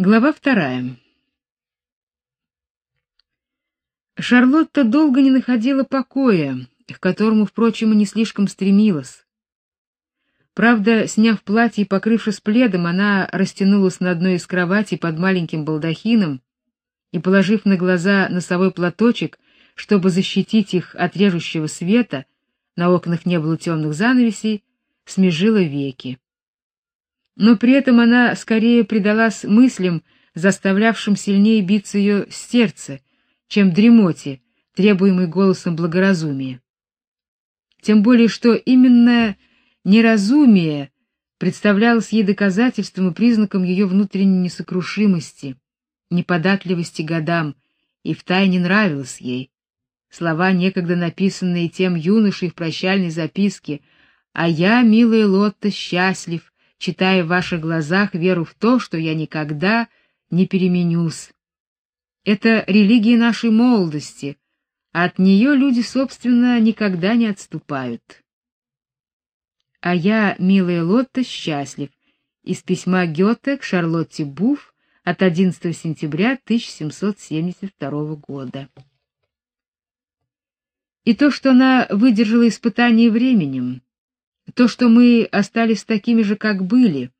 Глава вторая. Шарлотта долго не находила покоя, к которому, впрочем, и не слишком стремилась. Правда, сняв платье и покрывшись пледом, она растянулась на одной из кроватей под маленьким балдахином и, положив на глаза носовой платочек, чтобы защитить их от режущего света, на окнах не было темных занавесей, смежила веки но при этом она скорее предалась мыслям, заставлявшим сильнее биться ее сердце, чем дремоте, требуемой голосом благоразумия. Тем более, что именно неразумие представлялось ей доказательством и признаком ее внутренней несокрушимости, неподатливости годам, и втайне нравилось ей. Слова, некогда написанные тем юношей в прощальной записке «А я, милая Лотта, счастлив, читая в ваших глазах веру в то, что я никогда не переменюсь. Это религия нашей молодости, от нее люди, собственно, никогда не отступают. А я, милая Лотта, счастлив. Из письма Гёте к Шарлотте Буф от 11 сентября 1772 года. И то, что она выдержала испытание временем, то, что мы остались такими же, как были,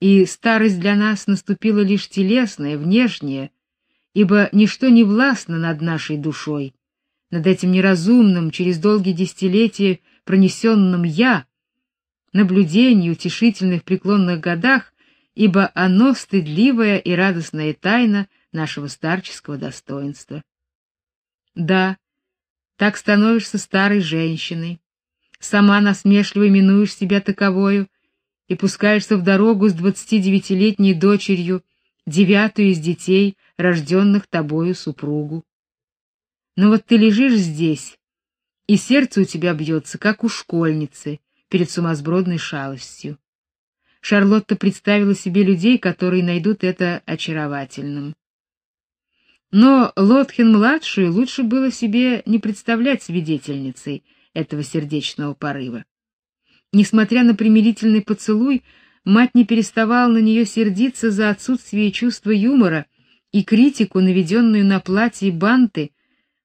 и старость для нас наступила лишь телесная, внешняя, ибо ничто не властно над нашей душой, над этим неразумным, через долгие десятилетия пронесенным «я», наблюдению утешительных преклонных годах, ибо оно стыдливая и радостная тайна нашего старческого достоинства. Да, так становишься старой женщиной, сама насмешливо именуешь себя таковою и пускаешься в дорогу с двадцатидевятилетней дочерью, девятую из детей, рожденных тобою супругу. Но вот ты лежишь здесь, и сердце у тебя бьется, как у школьницы перед сумасбродной шалостью. Шарлотта представила себе людей, которые найдут это очаровательным. Но Лотхен-младшую лучше было себе не представлять свидетельницей этого сердечного порыва. Несмотря на примирительный поцелуй, мать не переставала на нее сердиться за отсутствие чувства юмора и критику, наведенную на платье банты,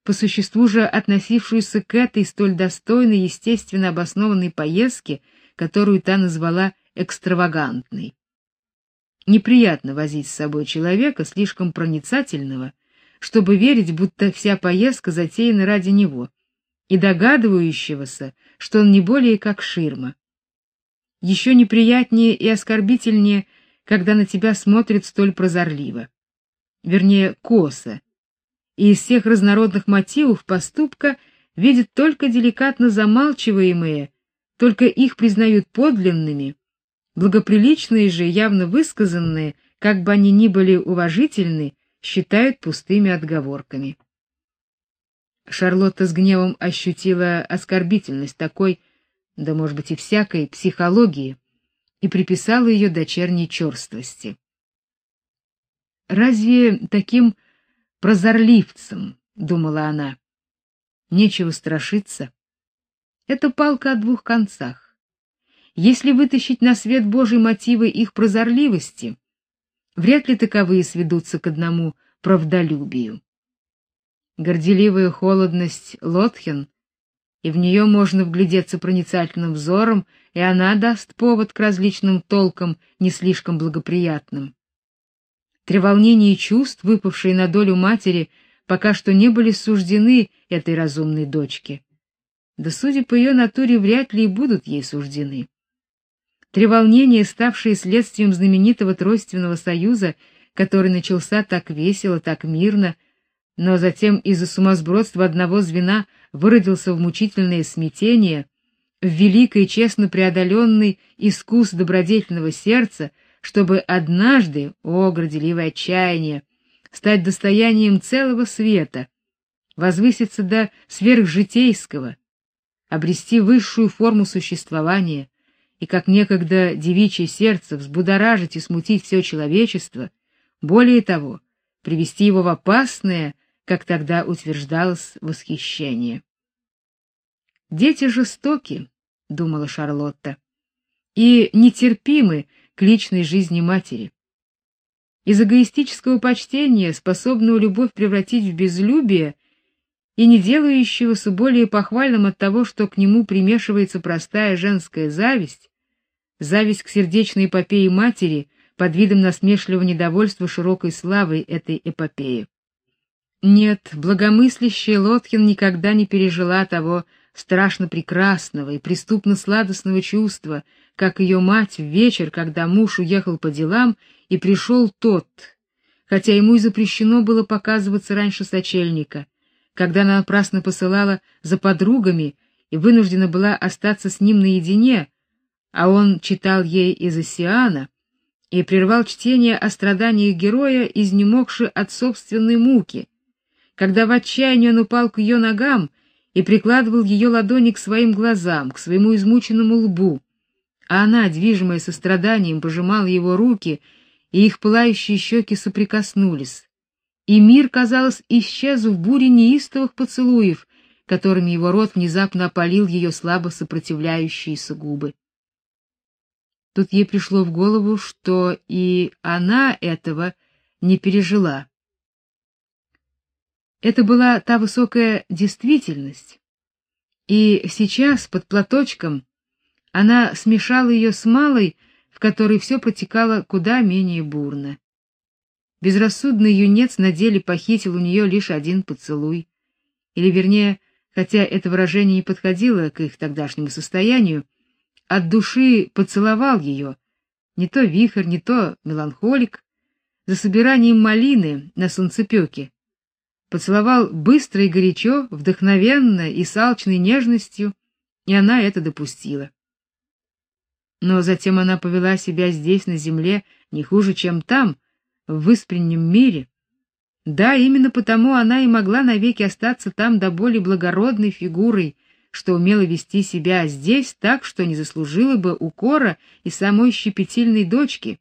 по существу же относившуюся к этой столь достойной, естественно обоснованной поездке, которую та назвала экстравагантной. Неприятно возить с собой человека слишком проницательного, чтобы верить, будто вся поездка затеяна ради него, и догадывающегося, что он не более как ширма. Еще неприятнее и оскорбительнее, когда на тебя смотрят столь прозорливо. Вернее, косо. И из всех разнородных мотивов поступка видят только деликатно замалчиваемые, только их признают подлинными, благоприличные же, явно высказанные, как бы они ни были уважительны, считают пустыми отговорками. Шарлотта с гневом ощутила оскорбительность такой, да, может быть, и всякой психологии, и приписала ее дочерней черствости. Разве таким прозорливцем, думала она, нечего страшиться? Это палка о двух концах. Если вытащить на свет Божий мотивы их прозорливости, вряд ли таковые сведутся к одному правдолюбию горделивая холодность Лотхен, и в нее можно вглядеться проницательным взором, и она даст повод к различным толкам, не слишком благоприятным. Треволнение чувств, выпавшие на долю матери, пока что не были суждены этой разумной дочке. Да, судя по ее натуре, вряд ли и будут ей суждены. Треволнения, ставшие следствием знаменитого тройственного союза, который начался так весело, так мирно, — но затем из-за сумасбродства одного звена выродился в мучительное смятение, в великий честно преодоленный искус добродетельного сердца, чтобы однажды, о горделивое отчаяние, стать достоянием целого света, возвыситься до сверхжитейского, обрести высшую форму существования и как некогда девичье сердце взбудоражить и смутить все человечество, более того, привести его в опасное как тогда утверждалось восхищение. Дети жестоки, думала Шарлотта, и нетерпимы к личной жизни матери. из эгоистического почтения, способного любовь превратить в безлюбие, и не делающегося более похвальным от того, что к нему примешивается простая женская зависть, зависть к сердечной эпопее матери под видом насмешливого недовольства широкой славой этой эпопеи. Нет, благомыслящая Лотхин никогда не пережила того страшно прекрасного и преступно сладостного чувства, как ее мать в вечер, когда муж уехал по делам и пришел тот, хотя ему и запрещено было показываться раньше сочельника, когда она напрасно посылала за подругами и вынуждена была остаться с ним наедине, а он читал ей из Осиана и прервал чтение о страданиях героя, изнемогши от собственной муки, когда в отчаянии он упал к ее ногам и прикладывал ее ладони к своим глазам, к своему измученному лбу, а она, движимая состраданием, пожимала его руки, и их пылающие щеки соприкоснулись. И мир, казалось, исчез в буре неистовых поцелуев, которыми его рот внезапно опалил ее слабо сопротивляющиеся губы. Тут ей пришло в голову, что и она этого не пережила. Это была та высокая действительность. И сейчас под платочком она смешала ее с малой, в которой все протекало куда менее бурно. Безрассудный юнец на деле похитил у нее лишь один поцелуй. Или вернее, хотя это выражение не подходило к их тогдашнему состоянию, от души поцеловал ее, не то вихрь, не то меланхолик, за собиранием малины на солнцепёке, поцеловал быстро и горячо, вдохновенно и с алчной нежностью, и она это допустила. Но затем она повела себя здесь на земле не хуже, чем там, в выспреннем мире. Да, именно потому она и могла навеки остаться там до более благородной фигурой, что умела вести себя здесь так, что не заслужила бы укора и самой щепетильной дочки.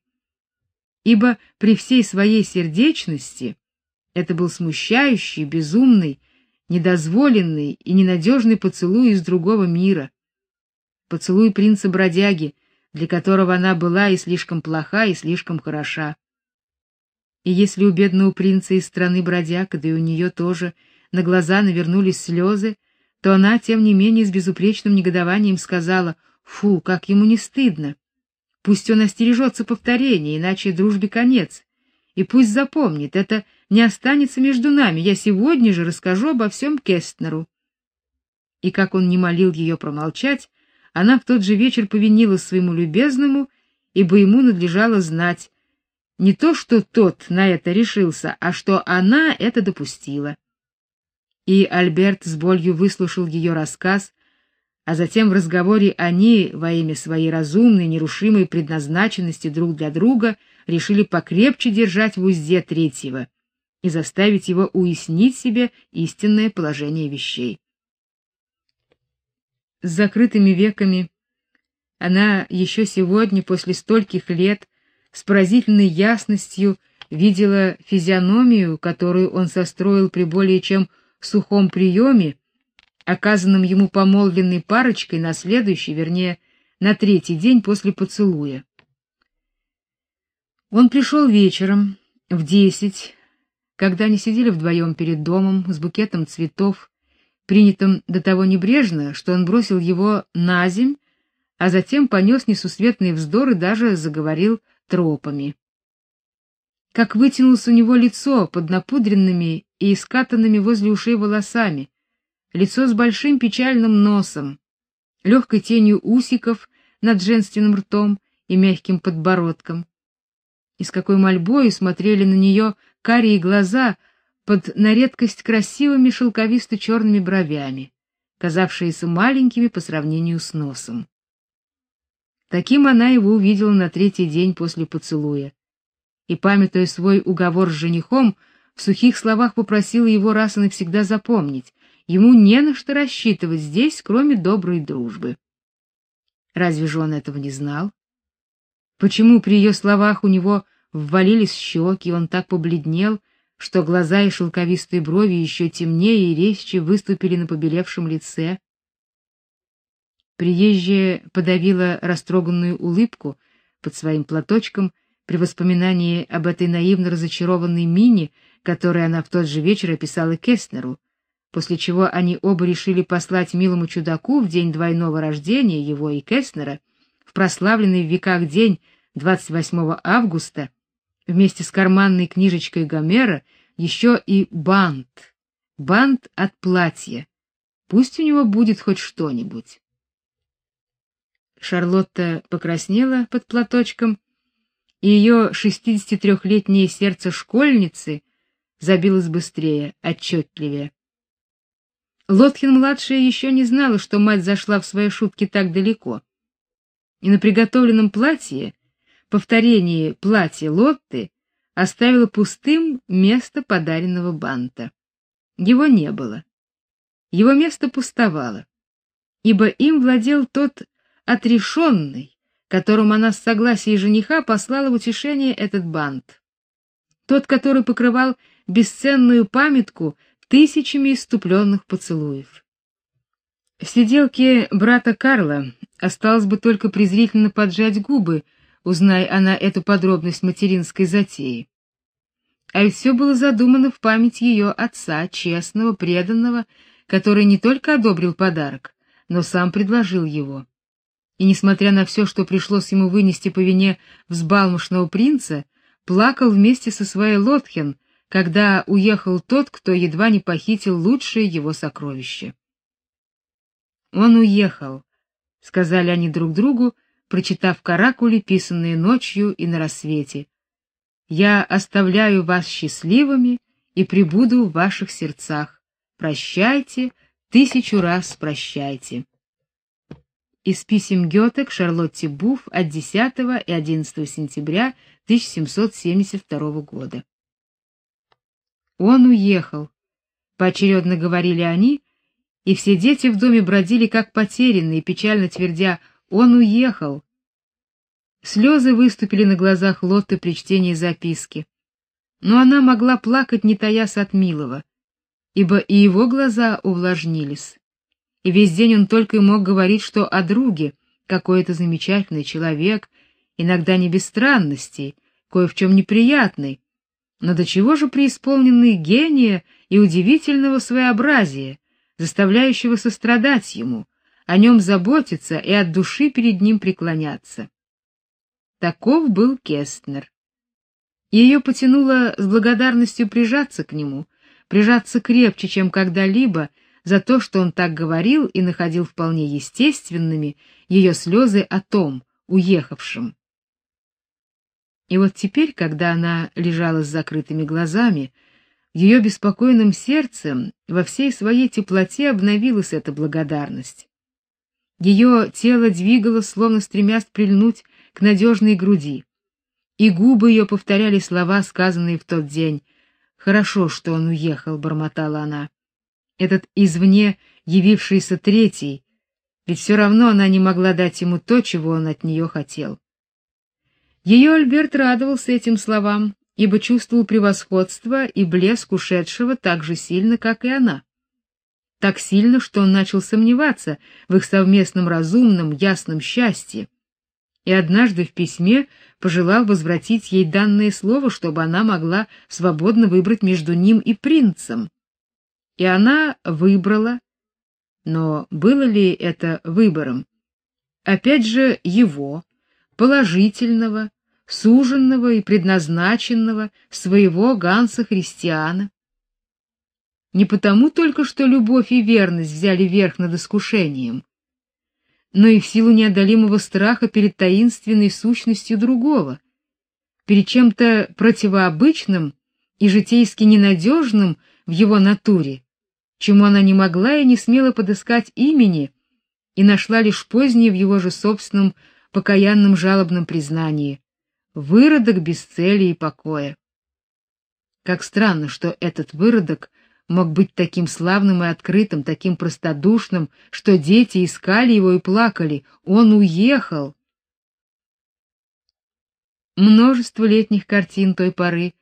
Ибо при всей своей сердечности это был смущающий, безумный, недозволенный и ненадежный поцелуй из другого мира. Поцелуй принца-бродяги, для которого она была и слишком плоха, и слишком хороша. И если у бедного принца из страны бродяг, да и у нее тоже, на глаза навернулись слезы, то она, тем не менее, с безупречным негодованием сказала: "Фу, как ему не стыдно. Пусть он остережется повторения, иначе дружбе конец. И пусть запомнит, это не останется между нами. Я сегодня же расскажу обо всем Кестнеру. И как он не молил ее промолчать, она в тот же вечер повинилась своему любезному, ибо ему надлежало знать не то, что тот на это решился, а что она это допустила. И Альберт с болью выслушал ее рассказ, а затем в разговоре они во имя своей разумной, нерушимой предназначенности друг для друга решили покрепче держать в узде третьего и заставить его уяснить себе истинное положение вещей. С закрытыми веками она еще сегодня, после стольких лет, с поразительной ясностью видела физиономию, которую он состроил при более чем сухом приеме, оказанном ему помолвленной парочкой на следующий, вернее, на третий день после поцелуя. Он пришел вечером в десять, когда они сидели вдвоем перед домом с букетом цветов, принятым до того небрежно, что он бросил его на земь, а затем понес несусветные вздоры даже заговорил тропами. Как вытянулось у него лицо под напудренными и скатанными возле ушей волосами, лицо с большим печальным носом, легкой тенью усиков над женственным ртом и мягким подбородком. И с какой мольбой смотрели на нее карие глаза под на редкость красивыми шелковисто-черными бровями, казавшиеся маленькими по сравнению с носом. Таким она его увидела на третий день после поцелуя. И памятуя свой уговор с женихом, в сухих словах попросила его раз и навсегда запомнить: ему не на что рассчитывать здесь, кроме доброй дружбы. Разве же он этого не знал? Почему при ее словах у него ввалились щеки, он так побледнел, что глаза и шелковистые брови еще темнее и резче выступили на побелевшем лице. Приезжая подавила растроганную улыбку под своим платочком, При воспоминании об этой наивно разочарованной Мине, которую она в тот же вечер описала Кестнеру, после чего они оба решили послать милому чудаку в день двойного рождения его и Кестнера, в прославленный в веках день 28 августа, вместе с карманной книжечкой Гомера, еще и бант. Бант от платья. Пусть у него будет хоть что-нибудь. Шарлотта покраснела под платочком, и ее 63-летнее сердце школьницы забилось быстрее, отчетливее. Лотхин-младшая еще не знала, что мать зашла в свои шутки так далеко. И на приготовленном платье, повторении платья Лотты, оставила пустым место подаренного банта. Его не было. Его место пустовало, ибо им владел тот отрешенный, которому она с согласия жениха послала в утешение этот бант. Тот, который покрывал бесценную памятку тысячами иступленных поцелуев. В сиделке брата Карла осталось бы только презрительно поджать губы, узнай она эту подробность материнской затеи. А ведь все было задумано в память ее отца, честного, преданного, который не только одобрил подарок, но сам предложил его. И несмотря на все, что пришлось ему вынести по вине взбалмошного принца, плакал вместе со своей Лотхен, когда уехал тот, кто едва не похитил лучшее его сокровище. Он уехал, сказали они друг другу, прочитав каракули, писанные ночью и на рассвете. Я оставляю вас счастливыми и пребуду в ваших сердцах. Прощайте, тысячу раз прощайте. Из писем Гёте к Шарлотте Буф от 10 и 11 сентября 1772 года. Он уехал, поочередно говорили они, и все дети в доме бродили как потерянные, печально твердя: "Он уехал". Слезы выступили на глазах Лотты при чтении записки. Но она могла плакать, не таясь от милого, ибо и его глаза увлажнились. И весь день он только и мог говорить, что о друге, какой это замечательный человек, иногда не без странностей, кое в чем неприятный, но до чего же преисполненный гения и удивительного своеобразия, заставляющего сострадать ему, о нем заботиться и от души перед ним преклоняться. Таков был Кестнер. Ее потянуло с благодарностью прижаться к нему, прижаться крепче, чем когда-либо, за то, что он так говорил и находил вполне естественными ее слезы о том, уехавшем. И вот теперь, когда она лежала с закрытыми глазами, в ее беспокойном сердце во всей своей теплоте обновилась эта благодарность. Ее тело двигалось, словно стремясь прильнуть к надежной груди, и губы ее повторяли слова, сказанные в тот день. «Хорошо, что он уехал», — бормотала она. «Этот извне явившийся третий, ведь все равно она не могла дать ему то, чего он от нее хотел». Ее Альберт радовался этим словам, ибо чувствовал превосходство и блеск ушедшего так же сильно, как и она. Так сильно, что он начал сомневаться в их совместном разумном, ясном счастье. И однажды в письме пожелал возвратить ей данное слово, чтобы она могла свободно выбрать между ним и принцем. И она выбрала, но было ли это выбором? Опять же его, положительного, суженного и предназначенного своего Ганса Христиана. Не потому только, что любовь и верность взяли верх над искушением, но и в силу неодолимого страха перед таинственной сущностью другого, перед чем-то противообычным и житейски ненадежным в его натуре, чему она не могла и не смела подыскать имени, и нашла лишь позднее в его же собственном покаянном жалобном признании выродок без цели и покоя. Как странно, что этот выродок мог быть таким славным и открытым, таким простодушным, что дети искали его и плакали. Он уехал. Множество летних картин той поры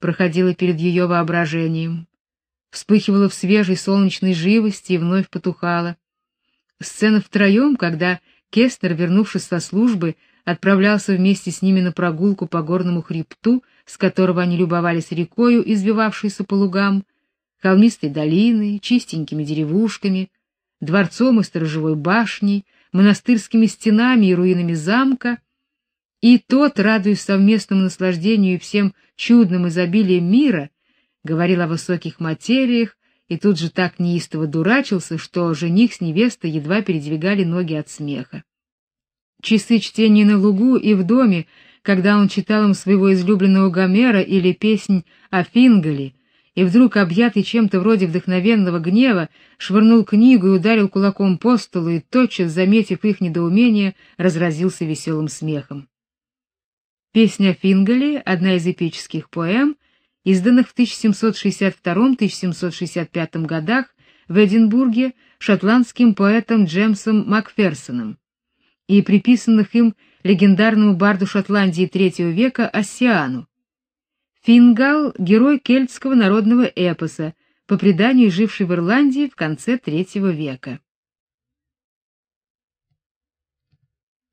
проходило перед ее воображением, вспыхивало в свежей солнечной живости и вновь потухало. Сцена втроем, когда Кестер, вернувшись со службы, отправлялся вместе с ними на прогулку по горному хребту, с которого они любовались рекою, извивавшейся по лугам, холмистой долиной, чистенькими деревушками, дворцом и сторожевой башней, монастырскими стенами и руинами замка, и тот, радуясь совместному наслаждению и всем чудным изобилием мира, говорил о высоких материях и тут же так неистово дурачился, что жених с невестой едва передвигали ноги от смеха. Часы чтения на лугу и в доме, когда он читал им своего излюбленного Гомера или песнь о Фингале, и вдруг, объятый чем-то вроде вдохновенного гнева, швырнул книгу и ударил кулаком по столу, и тотчас, заметив их недоумение, разразился веселым смехом. Песня о Фингале — одна из эпических поэм, изданных в 1762-1765 годах в Эдинбурге шотландским поэтом Джемсом Макферсоном и приписанных им легендарному барду Шотландии III века Оссиану. Фингал — герой кельтского народного эпоса, по преданию живший в Ирландии в конце III века.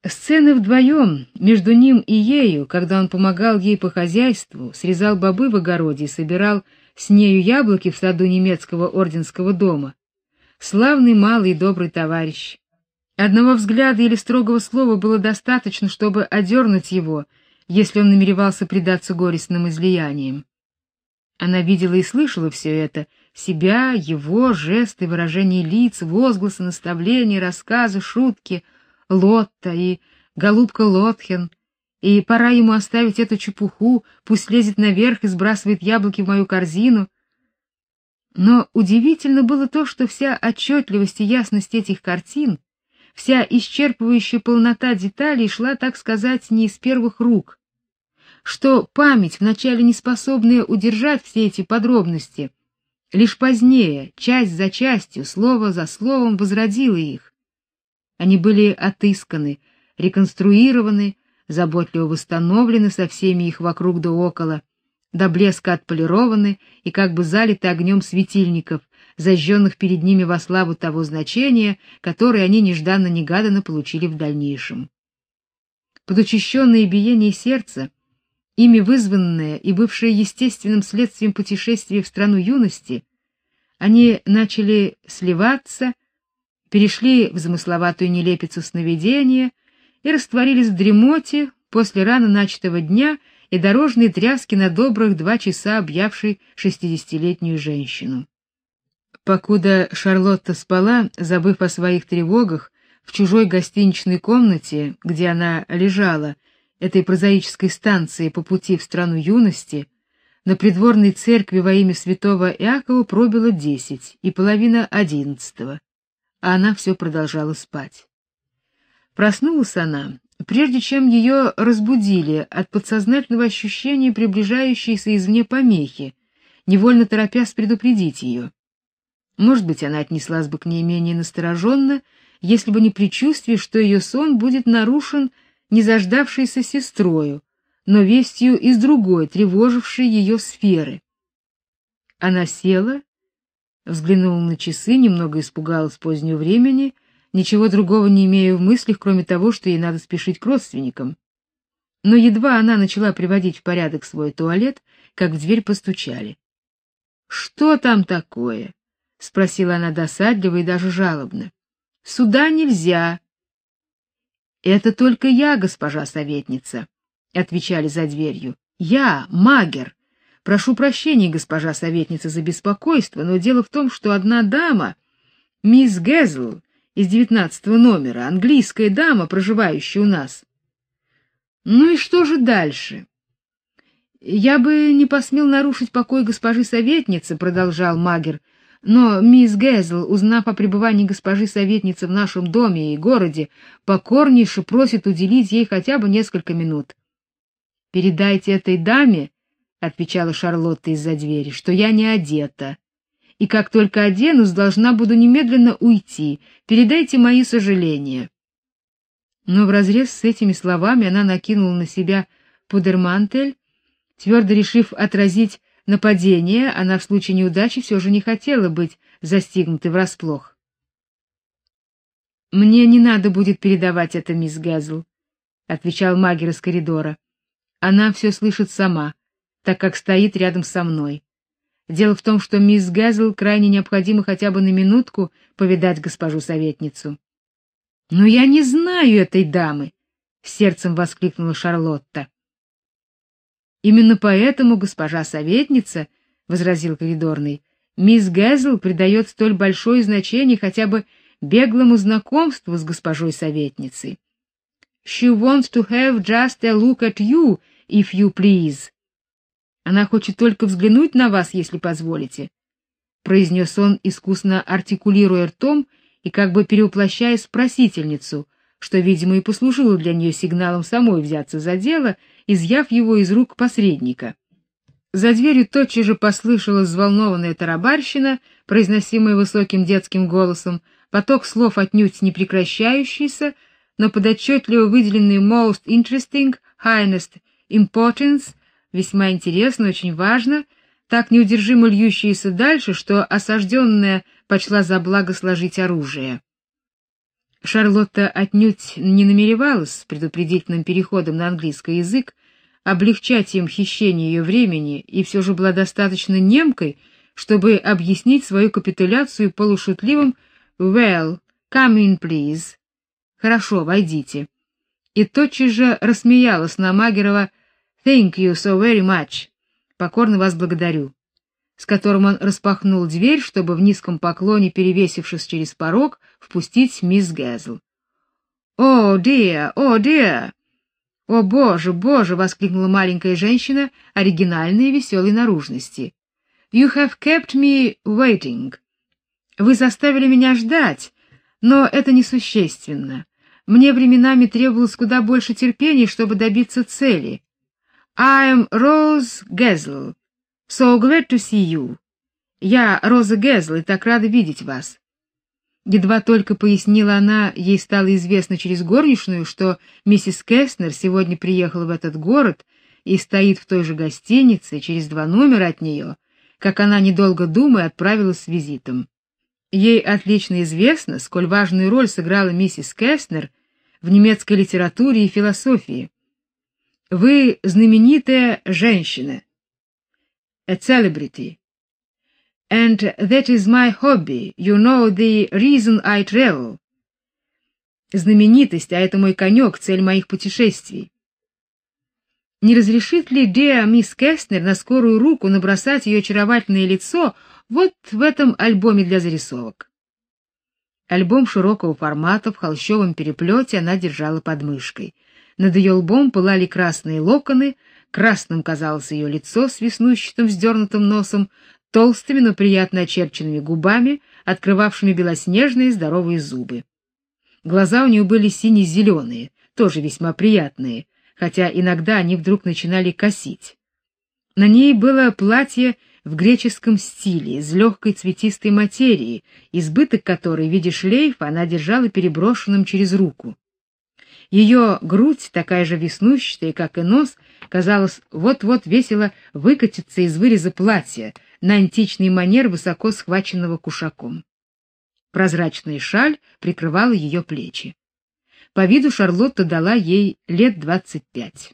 Сцены вдвоем, между ним и ею, когда он помогал ей по хозяйству, срезал бобы в огороде и собирал с нею яблоки в саду немецкого орденского дома. Славный малый и добрый товарищ. Одного взгляда или строгого слова было достаточно, чтобы одернуть его, если он намеревался предаться горестным излияниям. Она видела и слышала все это: себя, его жесты, выражения лиц, возгласы, наставления, рассказы, шутки — Лотта и голубка Лотхен, и пора ему оставить эту чепуху, пусть лезет наверх и сбрасывает яблоки в мою корзину. Но удивительно было то, что вся отчетливость и ясность этих картин, вся исчерпывающая полнота деталей шла, так сказать, не из первых рук, что память, вначале не способная удержать все эти подробности, лишь позднее, часть за частью, слово за словом возродила их, они были отысканы, реконструированы, заботливо восстановлены со всеми их вокруг да около, до блеска отполированы и как бы залиты огнем светильников, зажженных перед ними во славу того значения, которое они нежданно-негаданно получили в дальнейшем. Под учащенное биение сердца, ими вызванное и бывшее естественным следствием путешествия в страну юности, они начали сливаться перешли в замысловатую нелепицу сновидения и растворились в дремоте после рано начатого дня и дорожной тряски на добрых два часа объявшей шестидесятилетнюю женщину. Покуда Шарлотта спала, забыв о своих тревогах, в чужой гостиничной комнате, где она лежала, этой прозаической станции по пути в страну юности, на придворной церкви во имя святого Иакова пробило десять и половина одиннадцатого а она все продолжала спать. Проснулась она, прежде чем ее разбудили от подсознательного ощущения приближающейся извне помехи, невольно торопясь предупредить ее. Может быть, она отнеслась бы к ней менее настороженно, если бы не предчувствие, что ее сон будет нарушен не заждавшейся сестрою, но вестью из другой, тревожившей ее сферы. Она села Взглянула на часы, немного испугалась позднего времени, ничего другого не имея в мыслях, кроме того, что ей надо спешить к родственникам. Но едва она начала приводить в порядок свой туалет, как в дверь постучали. Что там такое? Спросила она досадливо и даже жалобно. Сюда нельзя. Это только я, госпожа советница, отвечали за дверью. Я, Магер, Прошу прощения, госпожа советница, за беспокойство, но дело в том, что одна дама, мисс Гезл из девятнадцатого номера, английская дама, проживающая у нас. Ну и что же дальше? Я бы не посмел нарушить покой госпожи советницы, продолжал Магер. Но мисс Гезл, узнав о пребывании госпожи советницы в нашем доме и городе, покорнейше просит уделить ей хотя бы несколько минут. Передайте этой даме, отвечала Шарлотта из-за двери, что я не одета. И как только оденусь, должна буду немедленно уйти. Передайте мои сожаления. Но вразрез с этими словами она накинула на себя пудермантель, твердо решив отразить нападение, она в случае неудачи все же не хотела быть застигнутой врасплох. Мне не надо будет передавать это мисс Гэзл. отвечал магер из коридора. Она все слышит сама, так как стоит рядом со мной. Дело в том, что мисс Гэзл крайне необходимо хотя бы на минутку повидать госпожу советницу. Но я не знаю этой дамы, сердцем воскликнула Шарлотта. Именно поэтому госпожа советница, возразил коридорный, мисс Гэзл придает столь большое значение хотя бы беглому знакомству с госпожой советницей. She wants to have just a look at you, if you please. Она хочет только взглянуть на вас, если позволите, произнес он, искусно артикулируя ртом и как бы перевоплощая спросительницу, что, видимо, и послужило для нее сигналом самой взяться за дело, изъяв его из рук посредника. За дверью тотчас же послышалась взволнованная тарабарщина, произносимая высоким детским голосом, поток слов отнюдь не прекращающийся, но под отчетливо выделенный most interesting, highest importance весьма интересно, очень важно, так неудержимо льющиеся дальше, что осажденная почла за благо сложить оружие. Шарлотта отнюдь не намеревалась предупредительным переходом на английский язык облегчать им хищение ее времени и все же была достаточно немкой, чтобы объяснить свою капитуляцию полушутливым «Well, come in, please». «Хорошо, войдите». И тотчас же рассмеялась на Магерова Thank you so very much. Покорно вас благодарю. С которым он распахнул дверь, чтобы в низком поклоне, перевесившись через порог, впустить мисс Гэзл. "О, dear, о, dear!» «О, боже, боже!» — воскликнула маленькая женщина оригинальной и веселой наружности. «You have kept me waiting». «Вы заставили меня ждать, но это несущественно. Мне временами требовалось куда больше терпения, чтобы добиться цели. I am Rose Гезл. So glad to see you. Я Роза Гезл и так рада видеть вас. Едва только пояснила она, ей стало известно через горничную, что миссис Кеснер сегодня приехала в этот город и стоит в той же гостинице через два номера от нее, как она недолго думая отправилась с визитом. Ей отлично известно, сколь важную роль сыграла миссис Кеснер в немецкой литературе и философии. Вы знаменитая женщина. A celebrity. And that is my hobby. You know the reason I travel. Знаменитость, а это мой конек, цель моих путешествий. Не разрешит ли Деа мисс Кестнер на скорую руку набросать ее очаровательное лицо вот в этом альбоме для зарисовок? Альбом широкого формата в холщовом переплете она держала под мышкой. Над ее лбом пылали красные локоны, красным казалось ее лицо с веснущатым вздернутым носом, толстыми, но приятно очерченными губами, открывавшими белоснежные здоровые зубы. Глаза у нее были сине-зеленые, тоже весьма приятные, хотя иногда они вдруг начинали косить. На ней было платье в греческом стиле, из легкой цветистой материи, избыток которой в виде шлейфа она держала переброшенным через руку. Ее грудь, такая же веснущатая, как и нос, казалось, вот-вот весело выкатится из выреза платья на античный манер высоко схваченного кушаком. Прозрачная шаль прикрывала ее плечи. По виду Шарлотта дала ей лет двадцать пять.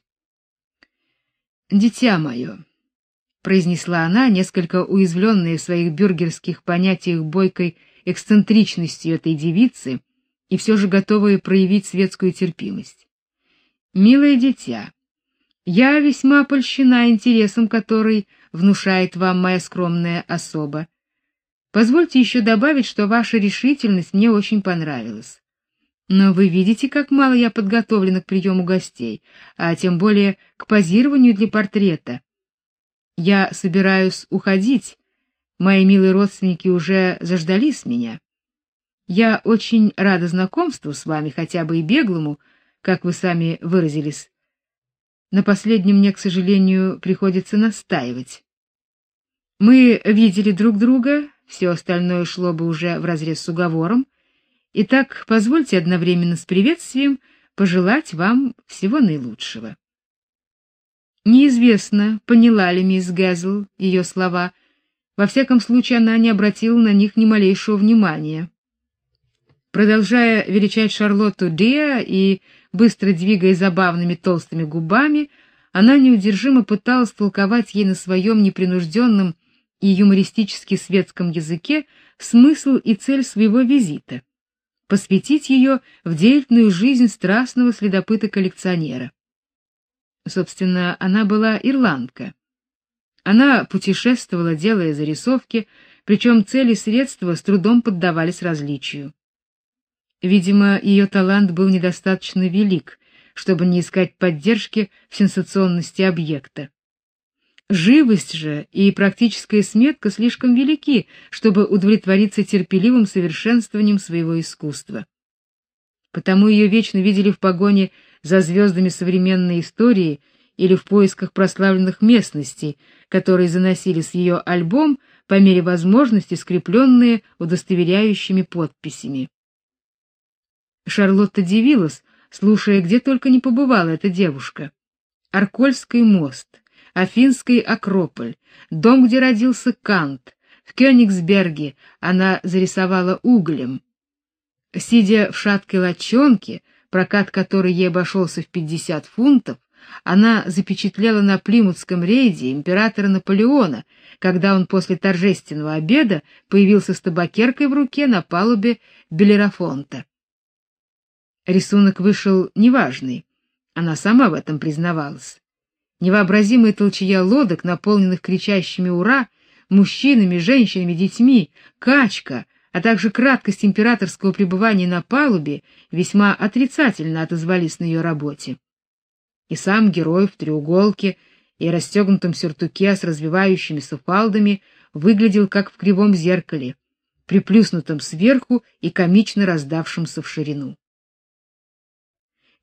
«Дитя мое», — произнесла она, несколько уязвленная в своих бюргерских понятиях бойкой эксцентричностью этой девицы, и все же готовые проявить светскую терпимость. Милое дитя, я весьма польщена интересом, который внушает вам моя скромная особа. Позвольте еще добавить, что ваша решительность мне очень понравилась. Но вы видите, как мало я подготовлена к приему гостей, а тем более к позированию для портрета. Я собираюсь уходить. Мои милые родственники уже заждались меня. Я очень рада знакомству с вами, хотя бы и беглому, как вы сами выразились. На последнем мне, к сожалению, приходится настаивать. Мы видели друг друга, все остальное шло бы уже вразрез с уговором. Итак, позвольте одновременно с приветствием пожелать вам всего наилучшего. Неизвестно, поняла ли мисс Гэзл ее слова. Во всяком случае, она не обратила на них ни малейшего внимания. Продолжая величать Шарлотту Деа и быстро двигая забавными толстыми губами, она неудержимо пыталась толковать ей на своем непринужденном и юмористически светском языке смысл и цель своего визита посвятить ее в деятельную жизнь страстного следопыта-коллекционера. Собственно, она была ирландка. Она путешествовала, делая зарисовки, причем цели и средства с трудом поддавались различию. Видимо, ее талант был недостаточно велик, чтобы не искать поддержки в сенсационности объекта. Живость же и практическая сметка слишком велики, чтобы удовлетвориться терпеливым совершенствованием своего искусства. Потому ее вечно видели в погоне за звездами современной истории или в поисках прославленных местностей, которые заносили с ее альбом по мере возможности скрепленные удостоверяющими подписями. Шарлотта дивилась, слушая, где только не побывала эта девушка. Аркольский мост, Афинский Акрополь, дом, где родился Кант, в Кёнигсберге она зарисовала углем. Сидя в шаткой лачонке, прокат которой ей обошелся в 50 фунтов, она запечатлела на Плимутском рейде императора Наполеона, когда он после торжественного обеда появился с табакеркой в руке на палубе Белерафонта. Рисунок вышел неважный, она сама в этом признавалась. Невообразимая толчья лодок, наполненных кричащими «Ура!», мужчинами, женщинами, детьми, качка, а также краткость императорского пребывания на палубе весьма отрицательно отозвались на ее работе. И сам герой в треуголке и расстегнутом сюртуке с развивающимися фалдами выглядел как в кривом зеркале, приплюснутом сверху и комично раздавшемся в ширину.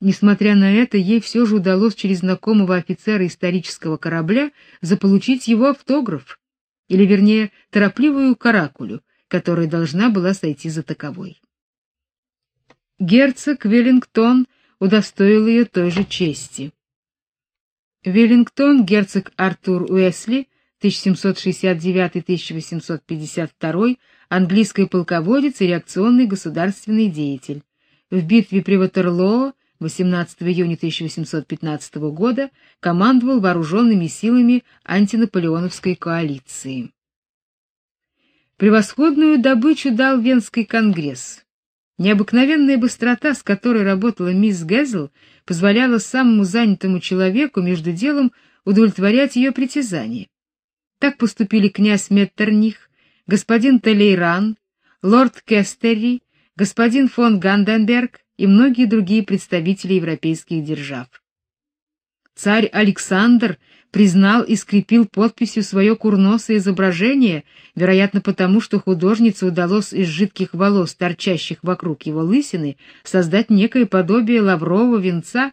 Несмотря на это, ей все же удалось через знакомого офицера исторического корабля заполучить его автограф, или вернее, торопливую каракулю, которая должна была сойти за таковой. Герцог Веллингтон удостоил ее той же чести. Веллингтон, герцог Артур Уэсли, 1769-1852, английский полководец и реакционный государственный деятель. В битве при Ватерлоо 18 июня 1815 года командовал вооруженными силами антинаполеоновской коалиции. Превосходную добычу дал Венский конгресс. Необыкновенная быстрота, с которой работала мисс Гезл, позволяла самому занятому человеку между делом удовлетворять ее притязания. Так поступили князь Меттерних, господин Толейран, лорд Кестери, господин фон Ганденберг и многие другие представители европейских держав. Царь Александр признал и скрепил подписью свое курносое изображение, вероятно потому, что художнице удалось из жидких волос, торчащих вокруг его лысины, создать некое подобие лаврового венца.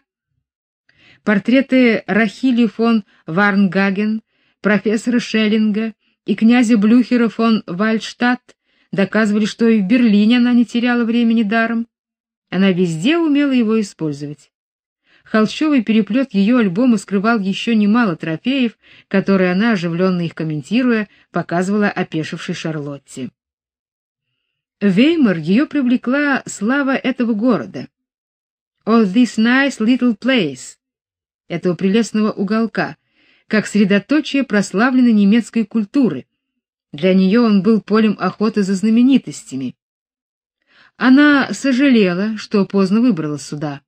Портреты Рахили фон Варнгаген, профессора Шеллинга и князя Блюхера фон Вальдштадт доказывали, что и в Берлине она не теряла времени даром. Она везде умела его использовать. Холщовый переплет ее альбома скрывал еще немало трофеев, которые она, оживленно их комментируя, показывала опешившей Шарлотте. Веймар ее привлекла слава этого города. All this nice little place, этого прелестного уголка, как средоточие прославленной немецкой культуры. Для нее он был полем охоты за знаменитостями. Она сожалела, что поздно выбралась сюда.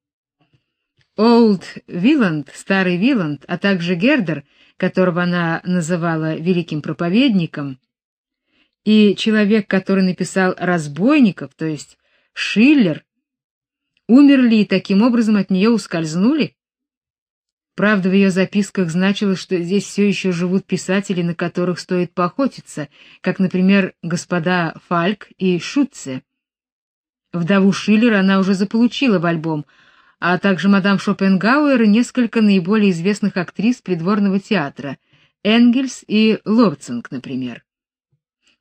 Олд Виланд, старый Виланд, а также Гердер, которого она называла великим проповедником, и человек, который написал Разбойников, то есть Шиллер, умерли и таким образом от нее ускользнули. Правда, в ее записках значилось, что здесь все еще живут писатели, на которых стоит поохотиться, как, например, господа Фальк и Шутце. Вдову Шиллера она уже заполучила в альбом, а также мадам Шопенгауэр и несколько наиболее известных актрис придворного театра, Энгельс и Ловцинг, например.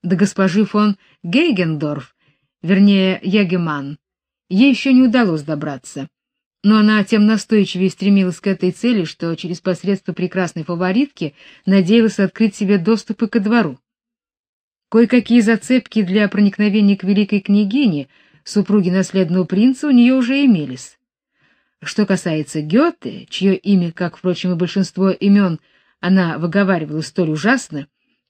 До госпожи фон Гейгендорф, вернее, Ягеман, ей еще не удалось добраться. Но она тем настойчивее стремилась к этой цели, что через посредство прекрасной фаворитки надеялась открыть себе доступ и ко двору. Кое-какие зацепки для проникновения к великой княгине — супруги наследного принца у нее уже имелись. Что касается Гёте, чье имя, как, впрочем, и большинство имен, она выговаривала столь ужасно,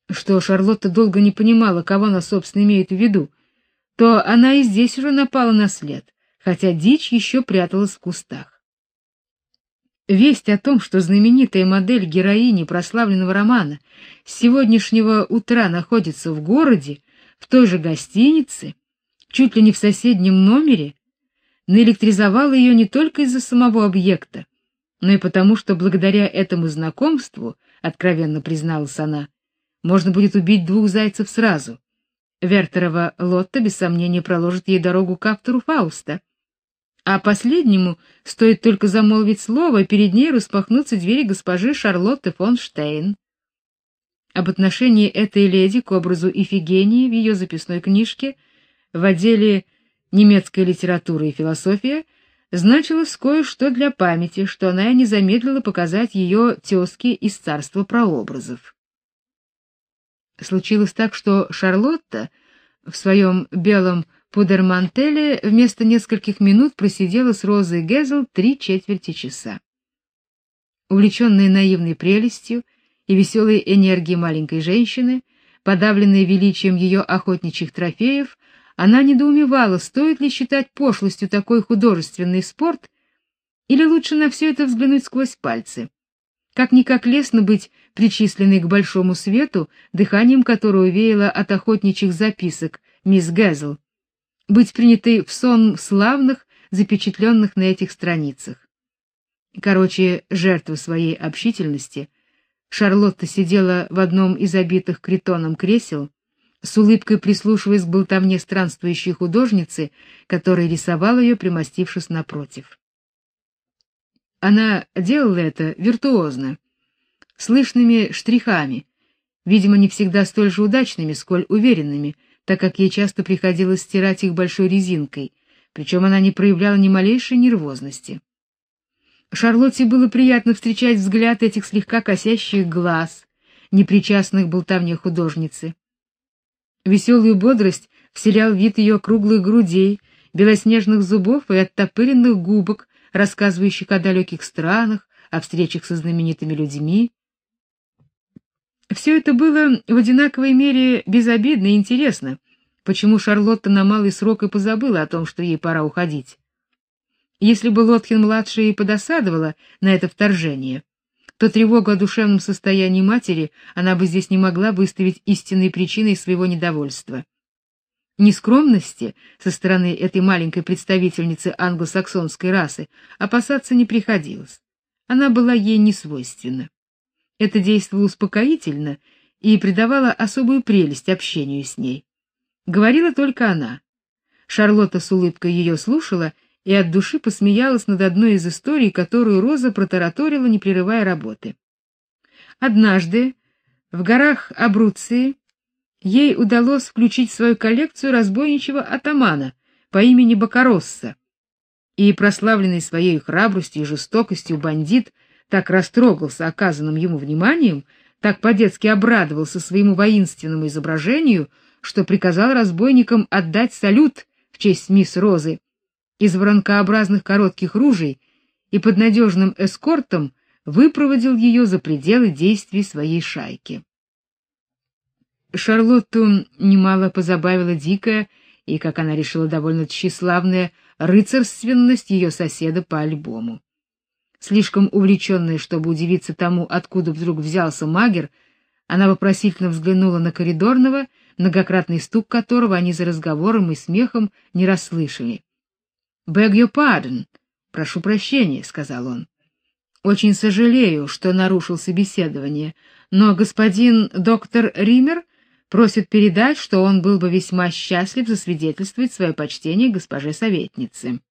что Шарлотта долго не понимала, кого она, собственно, имеет в виду, то она и здесь уже напала на след, хотя дичь еще пряталась в кустах. Весть о том, что знаменитая модель героини прославленного романа с сегодняшнего утра находится в городе, в той же гостинице, чуть ли не в соседнем номере, наэлектризовала ее не только из-за самого объекта, но и потому, что благодаря этому знакомству, откровенно призналась она, можно будет убить двух зайцев сразу. Вертерова Лотта без сомнения проложит ей дорогу к автору Фауста. А последнему стоит только замолвить слово, и перед ней распахнутся двери госпожи Шарлотты фон Штейн. Об отношении этой леди к образу Ифигении в ее записной книжке в отделе немецкой литературы и философия значилось кое-что для памяти, что она не замедлила показать ее тезке из царства прообразов. Случилось так, что Шарлотта в своем белом пудермантеле вместо нескольких минут просидела с Розой Гезел три четверти часа. Увлеченная наивной прелестью и веселой энергией маленькой женщины, подавленная величием ее охотничьих трофеев, она недоумевала, стоит ли считать пошлостью такой художественный спорт, или лучше на все это взглянуть сквозь пальцы. Как-никак лестно быть причисленной к большому свету, дыханием которого веяло от охотничьих записок мисс Гэзл, быть принятой в сон славных, запечатленных на этих страницах. Короче, жертва своей общительности, Шарлотта сидела в одном из обитых критоном кресел, с улыбкой прислушиваясь к болтовне странствующей художницы, которая рисовала ее, примостившись напротив. Она делала это виртуозно, слышными штрихами, видимо, не всегда столь же удачными, сколь уверенными, так как ей часто приходилось стирать их большой резинкой, причем она не проявляла ни малейшей нервозности. Шарлотте было приятно встречать взгляд этих слегка косящих глаз, непричастных болтовне художницы. Веселую бодрость вселял вид ее круглых грудей, белоснежных зубов и оттопыренных губок, рассказывающих о далеких странах, о встречах со знаменитыми людьми. Все это было в одинаковой мере безобидно и интересно, почему Шарлотта на малый срок и позабыла о том, что ей пора уходить. Если бы Лоткин-младшая и подосадовала на это вторжение, то тревогу о душевном состоянии матери она бы здесь не могла выставить истинной причиной своего недовольства. Нескромности со стороны этой маленькой представительницы англосаксонской расы опасаться не приходилось. Она была ей не свойственна. Это действовало успокоительно и придавало особую прелесть общению с ней. Говорила только она. Шарлотта с улыбкой ее слушала и от души посмеялась над одной из историй, которую Роза протараторила, не прерывая работы. Однажды в горах Абруции ей удалось включить в свою коллекцию разбойничего атамана по имени Бакаросса. И прославленный своей храбростью и жестокостью бандит так растрогался оказанным ему вниманием, так по-детски обрадовался своему воинственному изображению, что приказал разбойникам отдать салют в честь мисс Розы из воронкообразных коротких ружей и под надежным эскортом выпроводил ее за пределы действий своей шайки. Шарлотту немало позабавила дикая и, как она решила, довольно тщеславная рыцарственность ее соседа по альбому. Слишком увлеченная, чтобы удивиться тому, откуда вдруг взялся Магер, она вопросительно взглянула на коридорного, многократный стук которого они за разговором и смехом не расслышали. "Beg your pardon", "Прошу прощения", сказал он. "Очень сожалею, что нарушил собеседование, но господин доктор Ример просит передать, что он был бы весьма счастлив засвидетельствовать свое почтение госпоже советнице.